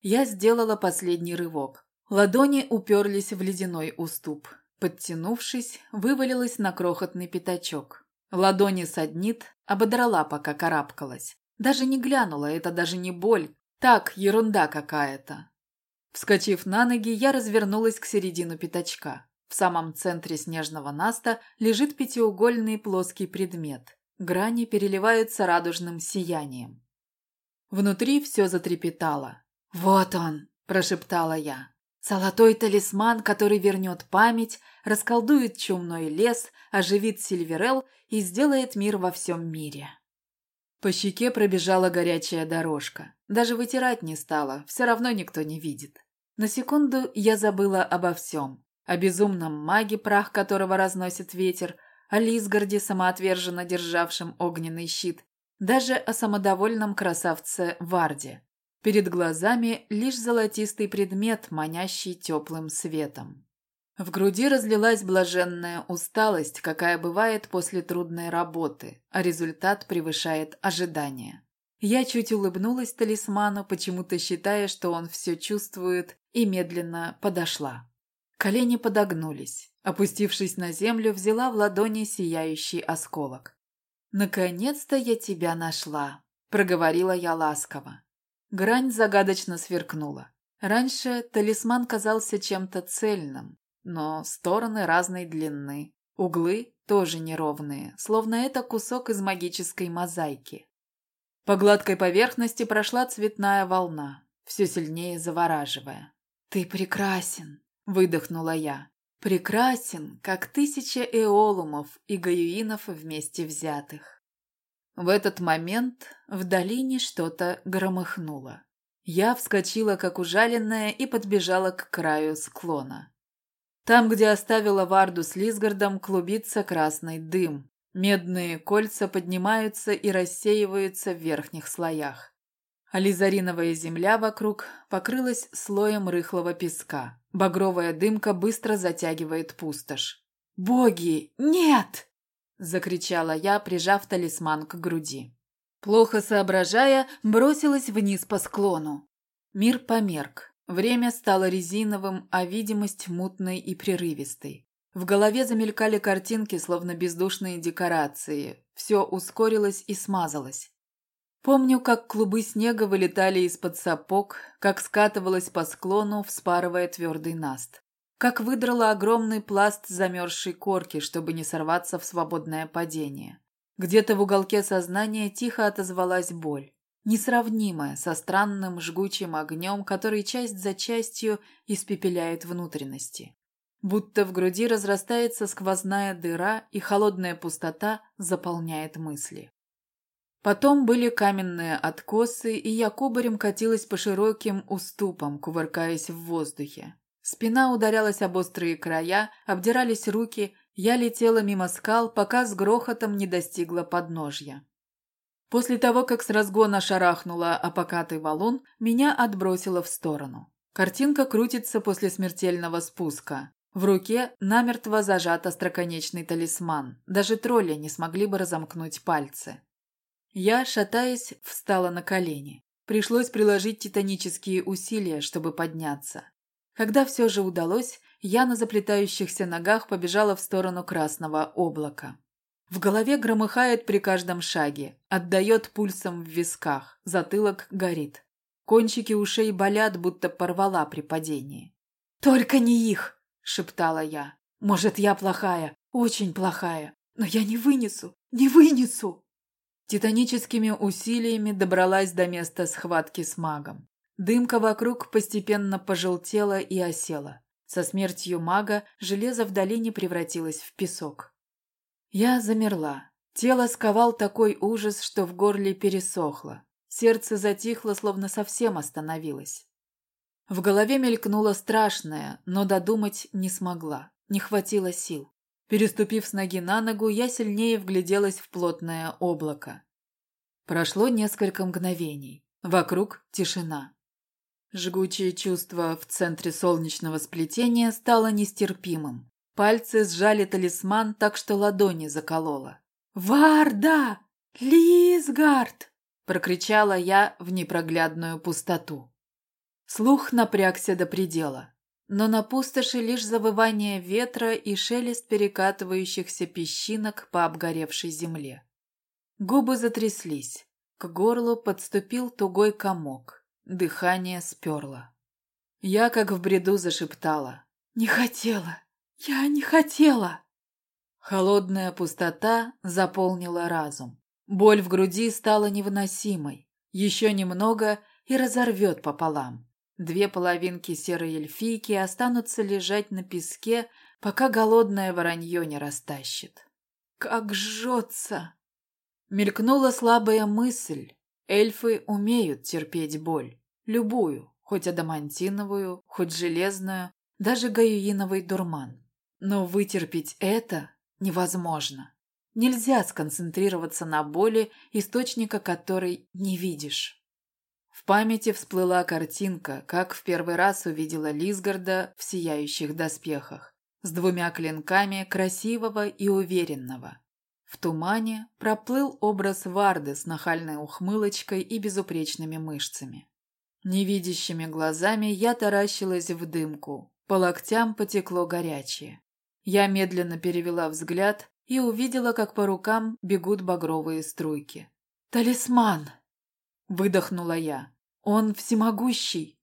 Я сделала последний рывок. Ладони уперлись в ледяной уступ. Подтянувшись, вывалилась на крохотный пятачок. Ладони саднит, ободрала, пока карабкалась. Даже не глянула, это даже не боль. Так, ерунда какая-то. Вскочив на ноги, я развернулась к середину пятачка. В самом центре снежного наста лежит пятиугольный плоский предмет. Грани переливаются радужным сиянием. Внутри все затрепетало. «Вот он!» – прошептала я. «Золотой талисман, который вернет память, расколдует чумной лес, оживит Сильверел и сделает мир во всем мире. По щеке пробежала горячая дорожка. Даже вытирать не стала, все равно никто не видит. На секунду я забыла обо всем. О безумном маге, прах которого разносит ветер, о Лисгарде, самоотверженно державшем огненный щит, даже о самодовольном красавце Варде. Перед глазами лишь золотистый предмет, манящий теплым светом. В груди разлилась блаженная усталость, какая бывает после трудной работы, а результат превышает ожидания. Я чуть улыбнулась талисману, почему-то считая, что он все чувствует, и медленно подошла. Колени подогнулись. Опустившись на землю, взяла в ладони сияющий осколок. «Наконец-то я тебя нашла», – проговорила я ласково. Грань загадочно сверкнула. Раньше талисман казался чем-то цельным, но стороны разной длины. Углы тоже неровные, словно это кусок из магической мозаики. По гладкой поверхности прошла цветная волна, все сильнее завораживая. «Ты прекрасен!» – выдохнула я. «Прекрасен, как тысяча эолумов и гаюинов вместе взятых». В этот момент в долине что-то громыхнуло. Я вскочила, как ужаленная, и подбежала к краю склона. Там, где оставила Варду с Лисгардом, клубится красный дым, Медные кольца поднимаются и рассеиваются в верхних слоях. А земля вокруг покрылась слоем рыхлого песка. Багровая дымка быстро затягивает пустошь. «Боги, нет!» – закричала я, прижав талисман к груди. Плохо соображая, бросилась вниз по склону. Мир померк. Время стало резиновым, а видимость мутной и прерывистой. В голове замелькали картинки, словно бездушные декорации. Все ускорилось и смазалось. Помню, как клубы снега вылетали из-под сапог, как скатывалась по склону, вспарывая твердый наст. Как выдрала огромный пласт замерзшей корки, чтобы не сорваться в свободное падение. Где-то в уголке сознания тихо отозвалась боль. Несравнимая со странным жгучим огнем, который часть за частью испепеляет внутренности будто в груди разрастается сквозная дыра, и холодная пустота заполняет мысли. Потом были каменные откосы, и я кубарем катилась по широким уступам, кувыркаясь в воздухе. Спина ударялась об острые края, обдирались руки, я летела мимо скал, пока с грохотом не достигла подножья. После того, как с разгона шарахнула опокатый валун, меня отбросило в сторону. Картинка крутится после смертельного спуска. В руке намертво зажат остроконечный талисман. Даже тролли не смогли бы разомкнуть пальцы. Я, шатаясь, встала на колени. Пришлось приложить титанические усилия, чтобы подняться. Когда все же удалось, я на заплетающихся ногах побежала в сторону красного облака. В голове громыхает при каждом шаге, отдает пульсом в висках, затылок горит. Кончики ушей болят, будто порвала при падении. «Только не их!» – шептала я. «Может, я плохая, очень плохая, но я не вынесу, не вынесу!» Титаническими усилиями добралась до места схватки с магом. Дымка вокруг постепенно пожелтела и осела. Со смертью мага железо в долине превратилось в песок. Я замерла. Тело сковал такой ужас, что в горле пересохло. Сердце затихло, словно совсем остановилось. В голове мелькнуло страшное, но додумать не смогла. Не хватило сил. Переступив с ноги на ногу, я сильнее вгляделась в плотное облако. Прошло несколько мгновений. Вокруг тишина. Жгучее чувство в центре солнечного сплетения стало нестерпимым. Пальцы сжали талисман так, что ладони закололо. «Варда! Лисгард!» – прокричала я в непроглядную пустоту. Слух напрягся до предела. Но на пустоши лишь завывание ветра и шелест перекатывающихся песчинок по обгоревшей земле. Губы затряслись. К горлу подступил тугой комок. Дыхание сперло. Я, как в бреду, зашептала. «Не хотела! Я не хотела!» Холодная пустота заполнила разум. Боль в груди стала невыносимой. Еще немного и разорвет пополам. Две половинки серой эльфийки останутся лежать на песке, пока голодное воронье не растащит. Как жжется! Мелькнула слабая мысль. Эльфы умеют терпеть боль. Любую, хоть адамантиновую, хоть железную, даже гаюиновый дурман. Но вытерпеть это невозможно. Нельзя сконцентрироваться на боли, источника которой не видишь. В памяти всплыла картинка, как в первый раз увидела Лисгарда в сияющих доспехах, с двумя клинками красивого и уверенного. В тумане проплыл образ Варды с нахальной ухмылочкой и безупречными мышцами. Невидящими глазами я таращилась в дымку, по локтям потекло горячее. Я медленно перевела взгляд и увидела, как по рукам бегут багровые струйки. «Талисман!» – выдохнула я. «Он всемогущий!»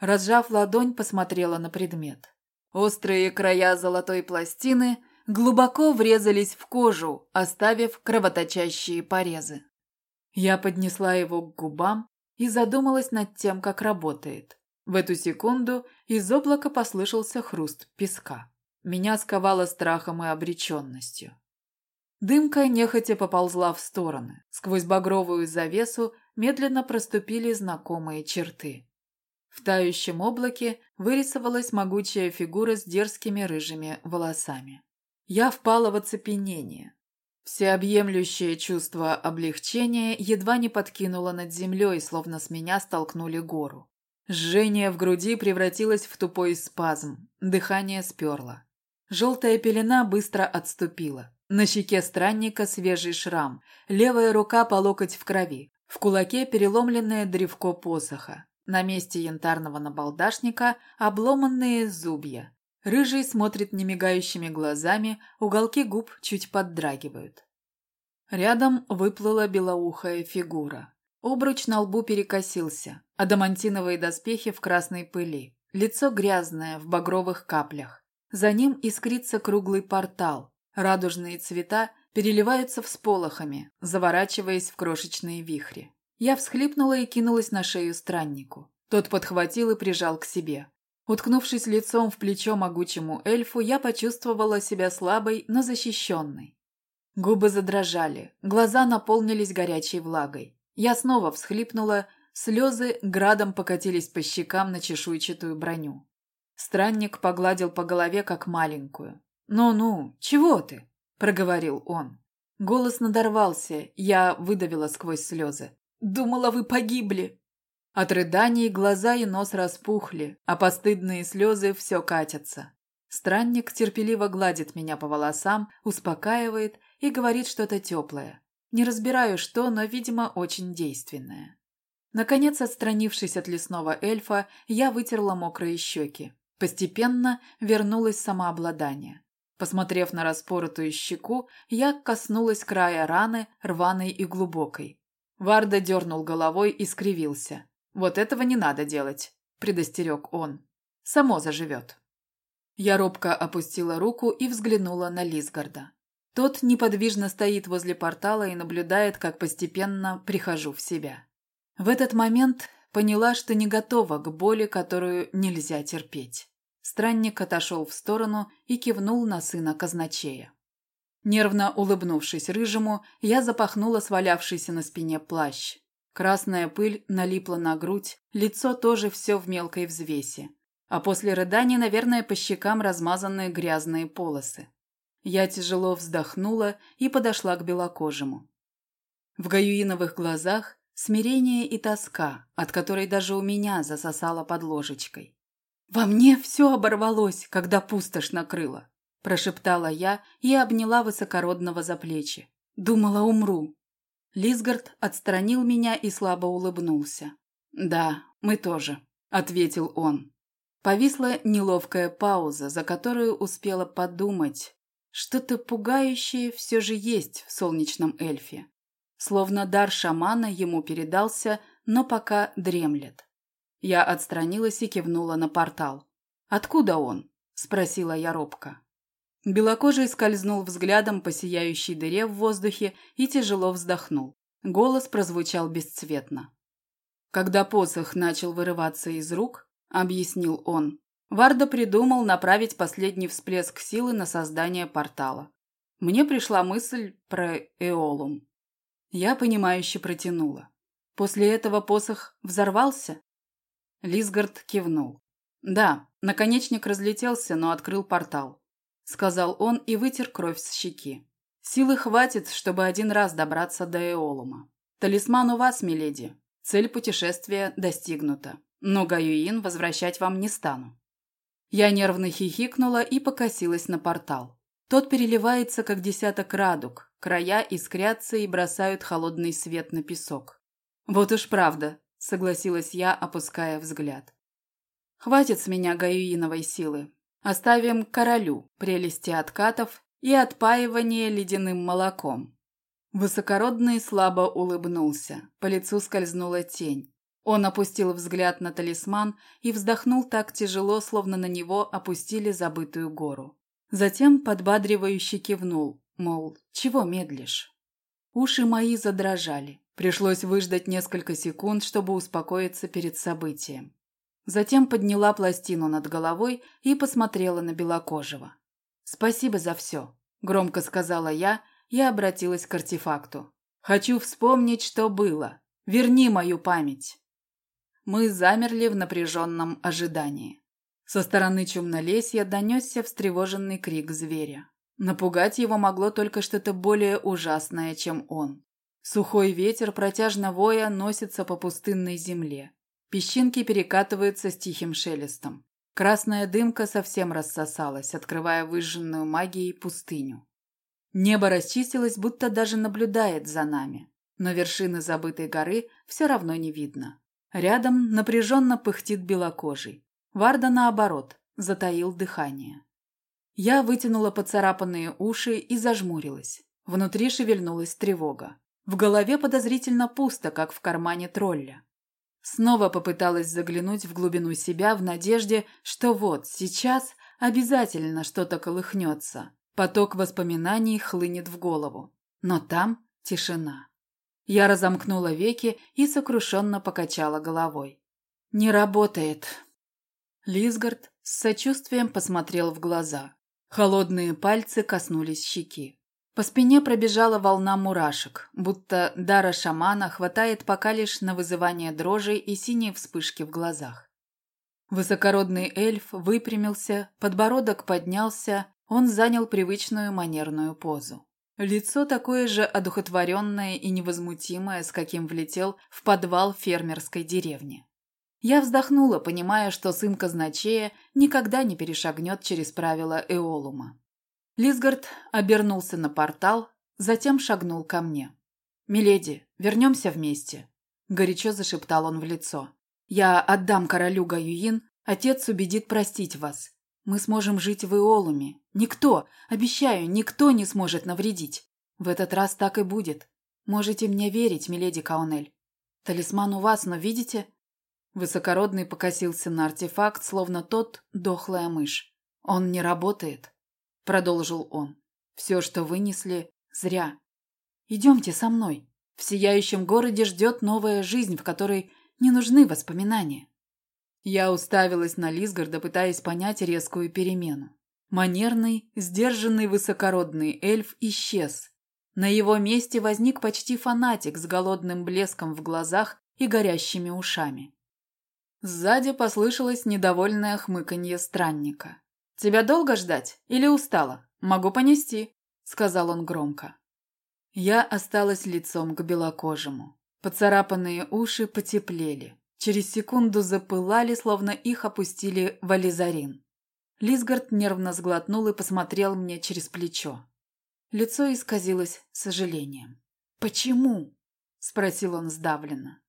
Разжав ладонь, посмотрела на предмет. Острые края золотой пластины глубоко врезались в кожу, оставив кровоточащие порезы. Я поднесла его к губам и задумалась над тем, как работает. В эту секунду из облака послышался хруст песка. Меня сковало страхом и обреченностью. Дымка нехотя поползла в стороны. Сквозь багровую завесу медленно проступили знакомые черты. В тающем облаке вырисовалась могучая фигура с дерзкими рыжими волосами. Я впала в оцепенение. Всеобъемлющее чувство облегчения едва не подкинуло над землей, словно с меня столкнули гору. Жжение в груди превратилось в тупой спазм, дыхание сперло. Желтая пелена быстро отступила. На щеке странника свежий шрам, левая рука по локоть в крови, в кулаке переломленное древко посоха. На месте янтарного набалдашника обломанные зубья. Рыжий смотрит немигающими глазами, уголки губ чуть поддрагивают. Рядом выплыла белоухая фигура. Обруч на лбу перекосился, адамантиновые доспехи в красной пыли, лицо грязное в багровых каплях. За ним искрится круглый портал. Радужные цвета переливаются всполохами, заворачиваясь в крошечные вихри. Я всхлипнула и кинулась на шею страннику. Тот подхватил и прижал к себе. Уткнувшись лицом в плечо могучему эльфу, я почувствовала себя слабой, но защищенной. Губы задрожали, глаза наполнились горячей влагой. Я снова всхлипнула, слезы градом покатились по щекам на чешуйчатую броню. Странник погладил по голове, как маленькую. «Ну-ну, чего ты?» – проговорил он. Голос надорвался, я выдавила сквозь слезы. «Думала, вы погибли!» От рыданий глаза и нос распухли, а постыдные слезы все катятся. Странник терпеливо гладит меня по волосам, успокаивает и говорит что-то теплое. Не разбираю что, но, видимо, очень действенное. Наконец, отстранившись от лесного эльфа, я вытерла мокрые щеки. Постепенно вернулось самообладание. Посмотрев на распоротую щеку, я коснулась края раны, рваной и глубокой. Варда дернул головой и скривился. «Вот этого не надо делать», – предостерег он. «Само заживет». Я робко опустила руку и взглянула на Лисгарда. Тот неподвижно стоит возле портала и наблюдает, как постепенно прихожу в себя. В этот момент Поняла, что не готова к боли, которую нельзя терпеть. Странник отошел в сторону и кивнул на сына казначея. Нервно улыбнувшись рыжему, я запахнула свалявшийся на спине плащ. Красная пыль налипла на грудь, лицо тоже все в мелкой взвесе. А после рыданий, наверное, по щекам размазанные грязные полосы. Я тяжело вздохнула и подошла к белокожему. В гаюиновых глазах Смирение и тоска, от которой даже у меня засосало под ложечкой. «Во мне все оборвалось, когда пустошь накрыла», – прошептала я и обняла высокородного за плечи. Думала, умру. Лисгард отстранил меня и слабо улыбнулся. «Да, мы тоже», – ответил он. Повисла неловкая пауза, за которую успела подумать. Что-то пугающее все же есть в солнечном эльфе. Словно дар шамана ему передался, но пока дремлет. Я отстранилась и кивнула на портал. «Откуда он?» – спросила я робко. Белокожий скользнул взглядом по сияющей дыре в воздухе и тяжело вздохнул. Голос прозвучал бесцветно. Когда посох начал вырываться из рук, объяснил он, Варда придумал направить последний всплеск силы на создание портала. Мне пришла мысль про Эолум. Я, понимающе протянула. После этого посох взорвался? Лисгард кивнул. Да, наконечник разлетелся, но открыл портал. сказал он и вытер кровь с щеки. Силы хватит, чтобы один раз добраться до Эолума. Талисман у вас, миледи. Цель путешествия достигнута. Но Гаюин возвращать вам не стану. Я нервно хихикнула и покосилась на портал. Тот переливается, как десяток радуг, края искрятся и бросают холодный свет на песок. «Вот уж правда», — согласилась я, опуская взгляд. «Хватит с меня гаюиновой силы. Оставим королю прелести откатов и отпаивание ледяным молоком. Высокородный слабо улыбнулся, по лицу скользнула тень. Он опустил взгляд на талисман и вздохнул так тяжело, словно на него опустили забытую гору. Затем подбадривающе кивнул, мол, чего медлишь? Уши мои задрожали. Пришлось выждать несколько секунд, чтобы успокоиться перед событием. Затем подняла пластину над головой и посмотрела на Белокожего. «Спасибо за все», – громко сказала я и обратилась к артефакту. «Хочу вспомнить, что было. Верни мою память». Мы замерли в напряженном ожидании. Со стороны чумнолесья донесся встревоженный крик зверя. Напугать его могло только что-то более ужасное, чем он. Сухой ветер, протяжно воя, носится по пустынной земле. Песчинки перекатываются с тихим шелестом. Красная дымка совсем рассосалась, открывая выжженную магией пустыню. Небо расчистилось, будто даже наблюдает за нами, но вершины забытой горы все равно не видно. Рядом напряженно пыхтит белокожий. Варда, наоборот, затаил дыхание. Я вытянула поцарапанные уши и зажмурилась. Внутри шевельнулась тревога. В голове подозрительно пусто, как в кармане тролля. Снова попыталась заглянуть в глубину себя в надежде, что вот сейчас обязательно что-то колыхнется. Поток воспоминаний хлынет в голову. Но там тишина. Я разомкнула веки и сокрушенно покачала головой. «Не работает». Лисгард с сочувствием посмотрел в глаза. Холодные пальцы коснулись щеки. По спине пробежала волна мурашек, будто дара шамана хватает пока лишь на вызывание дрожи и синие вспышки в глазах. Высокородный эльф выпрямился, подбородок поднялся, он занял привычную манерную позу. Лицо такое же одухотворенное и невозмутимое, с каким влетел в подвал фермерской деревни. Я вздохнула, понимая, что сын казначея никогда не перешагнет через правила Эолума. Лисгард обернулся на портал, затем шагнул ко мне. «Миледи, вернемся вместе», – горячо зашептал он в лицо. «Я отдам королю Гаюин, отец убедит простить вас. Мы сможем жить в Иолуме. Никто, обещаю, никто не сможет навредить. В этот раз так и будет. Можете мне верить, миледи Каунель. Талисман у вас, но видите?» Высокородный покосился на артефакт, словно тот дохлая мышь. «Он не работает» продолжил он. Все, что вынесли, зря. Идемте со мной. В сияющем городе ждет новая жизнь, в которой не нужны воспоминания. Я уставилась на Лисгарда, пытаясь понять резкую перемену. Манерный, сдержанный высокородный эльф исчез. На его месте возник почти фанатик с голодным блеском в глазах и горящими ушами. Сзади послышалось недовольное хмыканье странника. «Тебя долго ждать? Или устала? Могу понести», — сказал он громко. Я осталась лицом к белокожему. Поцарапанные уши потеплели. Через секунду запылали, словно их опустили в ализарин. Лисгард нервно сглотнул и посмотрел мне через плечо. Лицо исказилось сожалением. «Почему?» – спросил он сдавленно.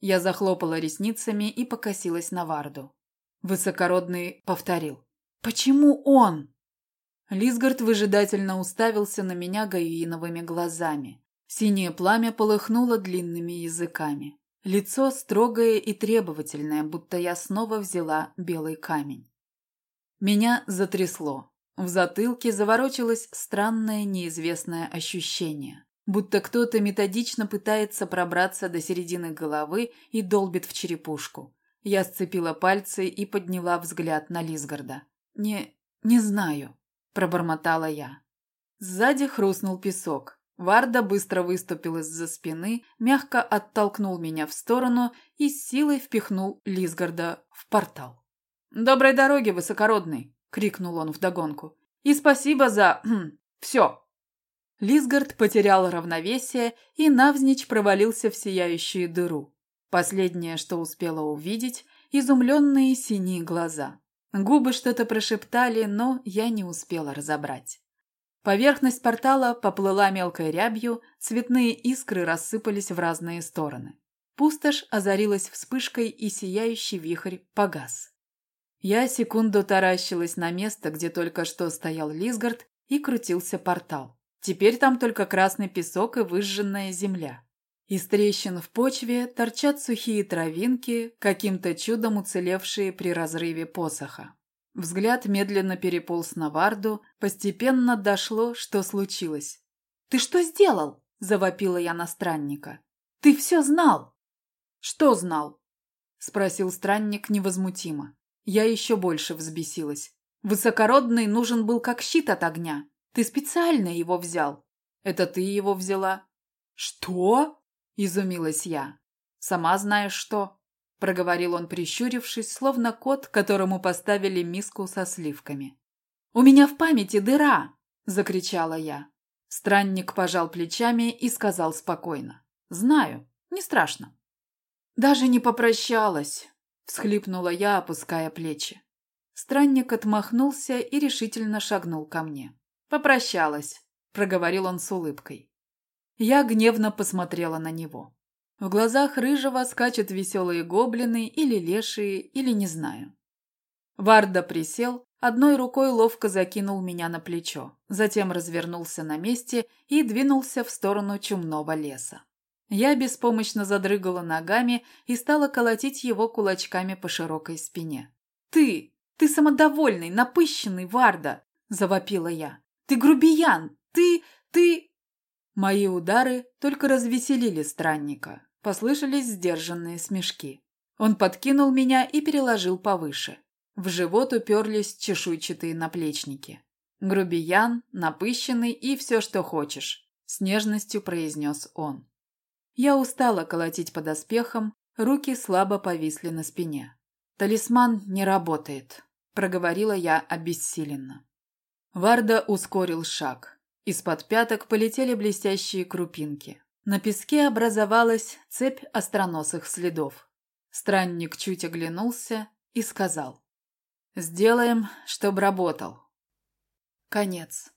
Я захлопала ресницами и покосилась на Варду. Высокородный повторил. Почему он? Лисгард выжидательно уставился на меня гаиновыми глазами. Синее пламя полыхнуло длинными языками. Лицо строгое и требовательное, будто я снова взяла белый камень. Меня затрясло. В затылке заворочилось странное неизвестное ощущение, будто кто-то методично пытается пробраться до середины головы и долбит в черепушку. Я сцепила пальцы и подняла взгляд на Лисгарда. «Не... не знаю», – пробормотала я. Сзади хрустнул песок. Варда быстро выступил из-за спины, мягко оттолкнул меня в сторону и с силой впихнул Лисгарда в портал. «Доброй дороги, высокородный!» – крикнул он вдогонку. И спасибо за... все. Лисгард потерял равновесие и навзничь провалился в сияющую дыру. Последнее, что успела увидеть, изумленные синие глаза. Губы что-то прошептали, но я не успела разобрать. Поверхность портала поплыла мелкой рябью, цветные искры рассыпались в разные стороны. Пустошь озарилась вспышкой, и сияющий вихрь погас. Я секунду таращилась на место, где только что стоял Лисгард, и крутился портал. Теперь там только красный песок и выжженная земля. Из трещин в почве торчат сухие травинки, каким-то чудом уцелевшие при разрыве посоха. Взгляд медленно переполз на Варду, постепенно дошло, что случилось. «Ты что сделал?» – завопила я на странника. «Ты все знал!» «Что знал?» – спросил странник невозмутимо. Я еще больше взбесилась. «Высокородный нужен был как щит от огня. Ты специально его взял. Это ты его взяла. Что? Изумилась я. Сама знаешь что. Проговорил он, прищурившись, словно кот, которому поставили миску со сливками. «У меня в памяти дыра!» – закричала я. Странник пожал плечами и сказал спокойно. «Знаю, не страшно». «Даже не попрощалась», – всхлипнула я, опуская плечи. Странник отмахнулся и решительно шагнул ко мне. «Попрощалась», – проговорил он с улыбкой. Я гневно посмотрела на него. В глазах рыжего скачут веселые гоблины или лешие, или не знаю. Варда присел, одной рукой ловко закинул меня на плечо, затем развернулся на месте и двинулся в сторону чумного леса. Я беспомощно задрыгала ногами и стала колотить его кулачками по широкой спине. «Ты! Ты самодовольный, напыщенный, Варда!» – завопила я. Ты грубиян! Ты... ты...» Мои удары только развеселили странника. Послышались сдержанные смешки. Он подкинул меня и переложил повыше. В живот уперлись чешуйчатые наплечники. «Грубиян, напыщенный и все, что хочешь», – с нежностью произнес он. Я устала колотить по доспехам, руки слабо повисли на спине. «Талисман не работает», – проговорила я обессиленно. Варда ускорил шаг. Из-под пяток полетели блестящие крупинки. На песке образовалась цепь остроносых следов. Странник чуть оглянулся и сказал. «Сделаем, чтоб работал». Конец.